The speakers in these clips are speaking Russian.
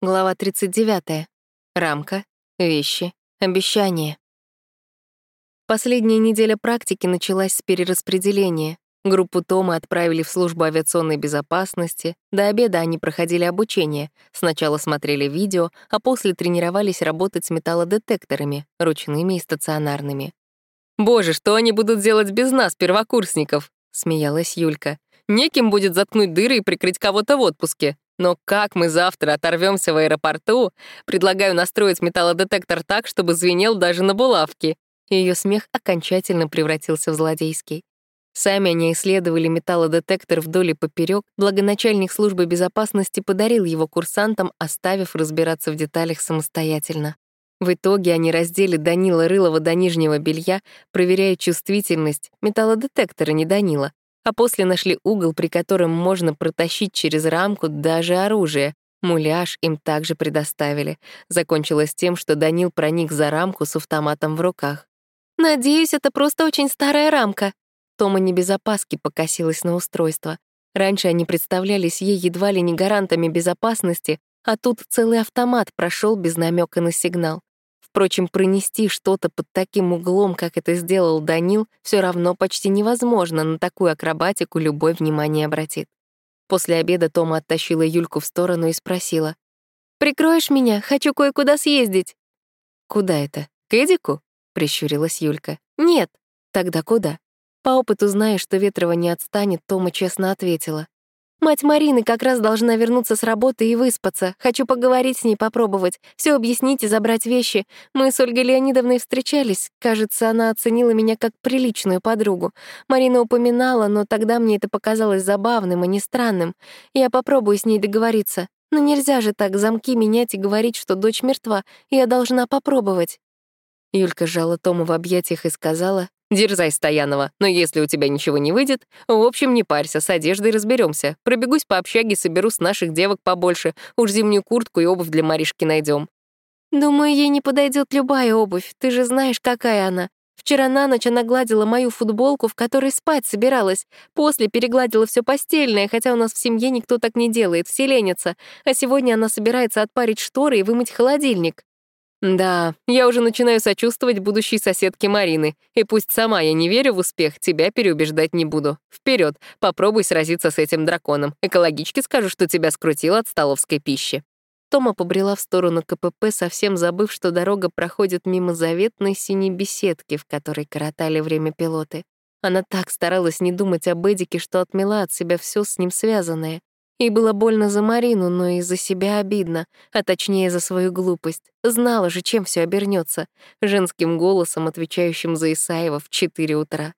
Глава 39. Рамка, вещи, обещания. Последняя неделя практики началась с перераспределения. Группу Тома отправили в службу авиационной безопасности. До обеда они проходили обучение. Сначала смотрели видео, а после тренировались работать с металлодетекторами, ручными и стационарными. «Боже, что они будут делать без нас, первокурсников?» — смеялась Юлька. «Неким будет заткнуть дыры и прикрыть кого-то в отпуске. Но как мы завтра оторвемся в аэропорту? Предлагаю настроить металлодетектор так, чтобы звенел даже на булавке. Ее смех окончательно превратился в злодейский. Сами они исследовали металлодетектор вдоль и поперек, благоначальник службы безопасности подарил его курсантам, оставив разбираться в деталях самостоятельно. В итоге они раздели Данила Рылова до нижнего белья, проверяя чувствительность металлодетектора не Данила, а после нашли угол, при котором можно протащить через рамку даже оружие. Муляж им также предоставили. Закончилось тем, что Данил проник за рамку с автоматом в руках. «Надеюсь, это просто очень старая рамка». Тома не без опаски покосилась на устройство. Раньше они представлялись ей едва ли не гарантами безопасности, а тут целый автомат прошел без намека на сигнал. Впрочем, пронести что-то под таким углом, как это сделал Данил, все равно почти невозможно, на такую акробатику любой внимание обратит. После обеда Тома оттащила Юльку в сторону и спросила. «Прикроешь меня? Хочу кое-куда съездить». «Куда это? К Эдику?» — прищурилась Юлька. «Нет». «Тогда куда?» По опыту, зная, что Ветрова не отстанет, Тома честно ответила. Мать Марины как раз должна вернуться с работы и выспаться. Хочу поговорить с ней, попробовать, все объяснить и забрать вещи. Мы с Ольгой Леонидовной встречались. Кажется, она оценила меня как приличную подругу. Марина упоминала, но тогда мне это показалось забавным, а не странным. Я попробую с ней договориться. Но нельзя же так замки менять и говорить, что дочь мертва. Я должна попробовать. Юлька сжала Тому в объятиях и сказала, «Дерзай, Стоянова, но если у тебя ничего не выйдет, в общем, не парься, с одеждой разберемся. Пробегусь по общаге, соберу с наших девок побольше, уж зимнюю куртку и обувь для Маришки найдем. «Думаю, ей не подойдет любая обувь, ты же знаешь, какая она. Вчера на ночь она гладила мою футболку, в которой спать собиралась. После перегладила все постельное, хотя у нас в семье никто так не делает, все ленятся. А сегодня она собирается отпарить шторы и вымыть холодильник. Да, я уже начинаю сочувствовать будущей соседке Марины, и пусть сама я не верю в успех, тебя переубеждать не буду. Вперед, попробуй сразиться с этим драконом. Экологичке скажу, что тебя скрутило от столовской пищи. Тома побрела в сторону КПП, совсем забыв, что дорога проходит мимо заветной синей беседки, в которой коротали время пилоты. Она так старалась не думать об Эдике, что отмела от себя все с ним связанное. Ей было больно за Марину, но и за себя обидно, а точнее за свою глупость. Знала же, чем все обернется, женским голосом, отвечающим за Исаева в 4 утра.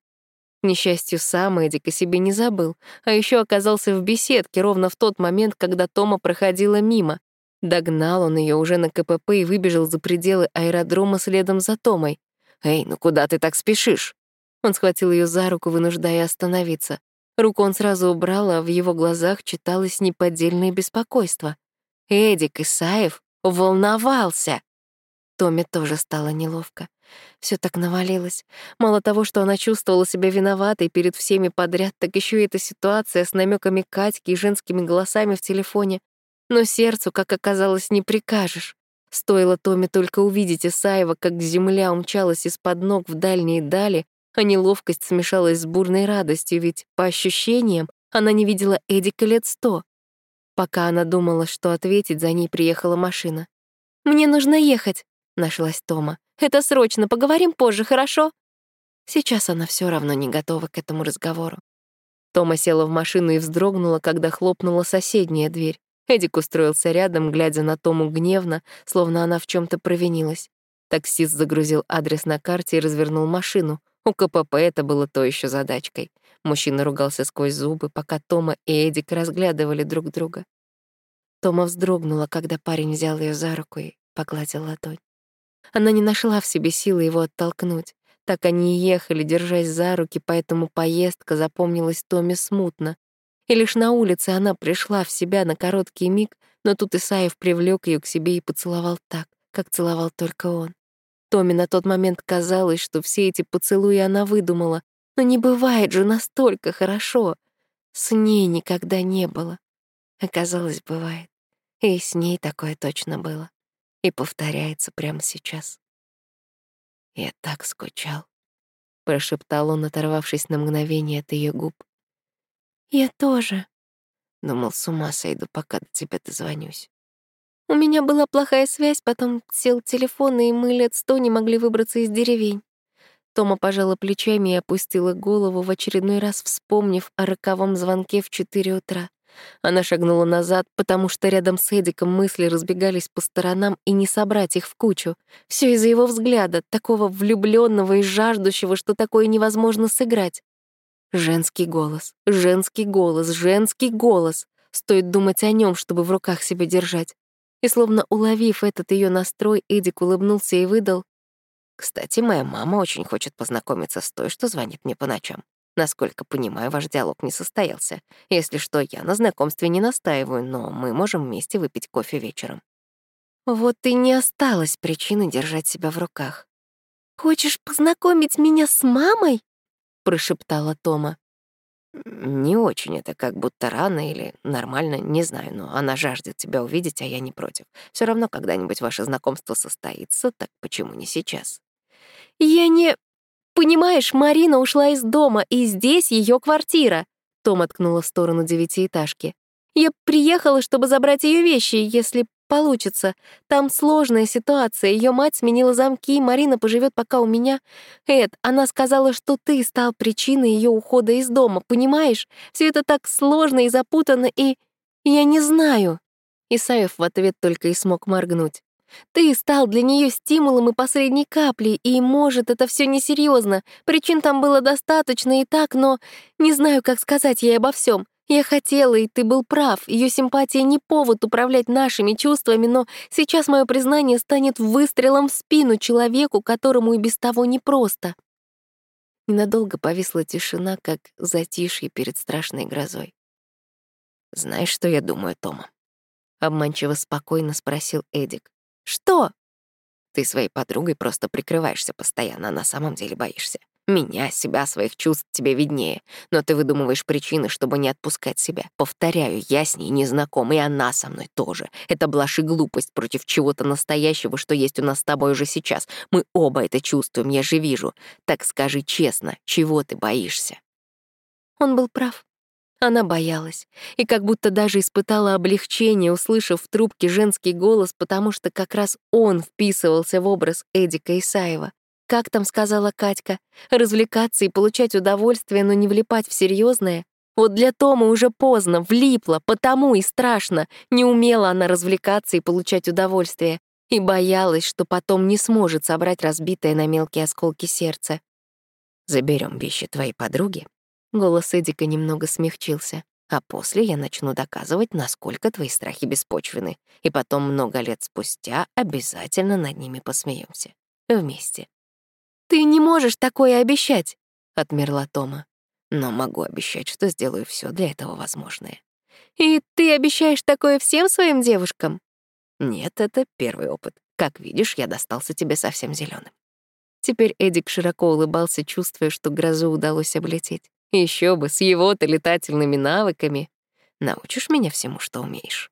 К несчастью, сам Эдик о себе не забыл, а еще оказался в беседке ровно в тот момент, когда Тома проходила мимо. Догнал он ее уже на КПП и выбежал за пределы аэродрома следом за Томой. «Эй, ну куда ты так спешишь?» Он схватил ее за руку, вынуждая остановиться. Руку он сразу убрал, а в его глазах читалось неподдельное беспокойство. Эдик Исаев волновался. Томе тоже стало неловко. Все так навалилось. Мало того, что она чувствовала себя виноватой перед всеми подряд, так еще и эта ситуация с намеками Катьки и женскими голосами в телефоне. Но сердцу, как оказалось, не прикажешь. Стоило Томе только увидеть Исаева, как земля умчалась из-под ног в дальние дали, а неловкость смешалась с бурной радостью, ведь, по ощущениям, она не видела Эдика лет сто. Пока она думала, что ответить, за ней приехала машина. «Мне нужно ехать», — нашлась Тома. «Это срочно, поговорим позже, хорошо?» Сейчас она все равно не готова к этому разговору. Тома села в машину и вздрогнула, когда хлопнула соседняя дверь. Эдик устроился рядом, глядя на Тому гневно, словно она в чем то провинилась. Таксист загрузил адрес на карте и развернул машину. У КПП это было то еще задачкой. Мужчина ругался сквозь зубы, пока Тома и Эдик разглядывали друг друга. Тома вздрогнула, когда парень взял ее за руку и погладил ладонь. Она не нашла в себе силы его оттолкнуть. Так они и ехали, держась за руки, поэтому поездка запомнилась Томе смутно. И лишь на улице она пришла в себя на короткий миг, но тут Исаев привлек ее к себе и поцеловал так, как целовал только он. Томе на тот момент казалось, что все эти поцелуи она выдумала, но не бывает же настолько хорошо. С ней никогда не было. Оказалось, бывает. И с ней такое точно было. И повторяется прямо сейчас. «Я так скучал», — прошептал он, оторвавшись на мгновение от ее губ. «Я тоже». Думал, с ума сойду, пока до тебя дозвонюсь. У меня была плохая связь, потом сел телефон, и мы лет сто не могли выбраться из деревень. Тома пожала плечами и опустила голову, в очередной раз вспомнив о роковом звонке в четыре утра. Она шагнула назад, потому что рядом с Эдиком мысли разбегались по сторонам и не собрать их в кучу. Все из-за его взгляда, такого влюбленного и жаждущего, что такое невозможно сыграть. Женский голос, женский голос, женский голос. Стоит думать о нем, чтобы в руках себя держать. И словно уловив этот ее настрой, Эдик улыбнулся и выдал. «Кстати, моя мама очень хочет познакомиться с той, что звонит мне по ночам. Насколько понимаю, ваш диалог не состоялся. Если что, я на знакомстве не настаиваю, но мы можем вместе выпить кофе вечером». Вот и не осталось причины держать себя в руках. «Хочешь познакомить меня с мамой?» — прошептала Тома. «Не очень это, как будто рано или нормально, не знаю, но она жаждет тебя увидеть, а я не против. Все равно когда-нибудь ваше знакомство состоится, так почему не сейчас?» «Я не...» «Понимаешь, Марина ушла из дома, и здесь ее квартира», — Том откнула в сторону девятиэтажки. «Я приехала, чтобы забрать ее вещи, если получится. Там сложная ситуация. Ее мать сменила замки, Марина поживет пока у меня. Эд, она сказала, что ты стал причиной ее ухода из дома, понимаешь? Все это так сложно и запутанно, и... Я не знаю». Исаев в ответ только и смог моргнуть. Ты стал для нее стимулом и последней каплей, и, может, это все несерьезно. Причин там было достаточно и так, но не знаю, как сказать ей обо всем. Я хотела, и ты был прав. Ее симпатия не повод управлять нашими чувствами, но сейчас мое признание станет выстрелом в спину человеку, которому и без того непросто. Ненадолго повисла тишина, как затишье перед страшной грозой. «Знаешь, что я думаю, Тома?» — обманчиво спокойно спросил Эдик. «Что?» «Ты своей подругой просто прикрываешься постоянно, а на самом деле боишься. Меня, себя, своих чувств тебе виднее. Но ты выдумываешь причины, чтобы не отпускать себя. Повторяю, я с ней не знаком, и она со мной тоже. Это блажь и глупость против чего-то настоящего, что есть у нас с тобой уже сейчас. Мы оба это чувствуем, я же вижу. Так скажи честно, чего ты боишься?» Он был прав. Она боялась и как будто даже испытала облегчение, услышав в трубке женский голос, потому что как раз он вписывался в образ Эдика Исаева. Как там сказала Катька, развлекаться и получать удовольствие, но не влипать в серьезное? Вот для Тома уже поздно, влипла, потому и страшно. Не умела она развлекаться и получать удовольствие. И боялась, что потом не сможет собрать разбитое на мелкие осколки сердце. Заберем вещи твоей подруги Голос Эдика немного смягчился. А после я начну доказывать, насколько твои страхи беспочвены. И потом, много лет спустя, обязательно над ними посмеемся. Вместе. «Ты не можешь такое обещать», — отмерла Тома. «Но могу обещать, что сделаю все для этого возможное». «И ты обещаешь такое всем своим девушкам?» «Нет, это первый опыт. Как видишь, я достался тебе совсем зеленым. Теперь Эдик широко улыбался, чувствуя, что грозу удалось облететь. Еще бы, с его-то летательными навыками. Научишь меня всему, что умеешь.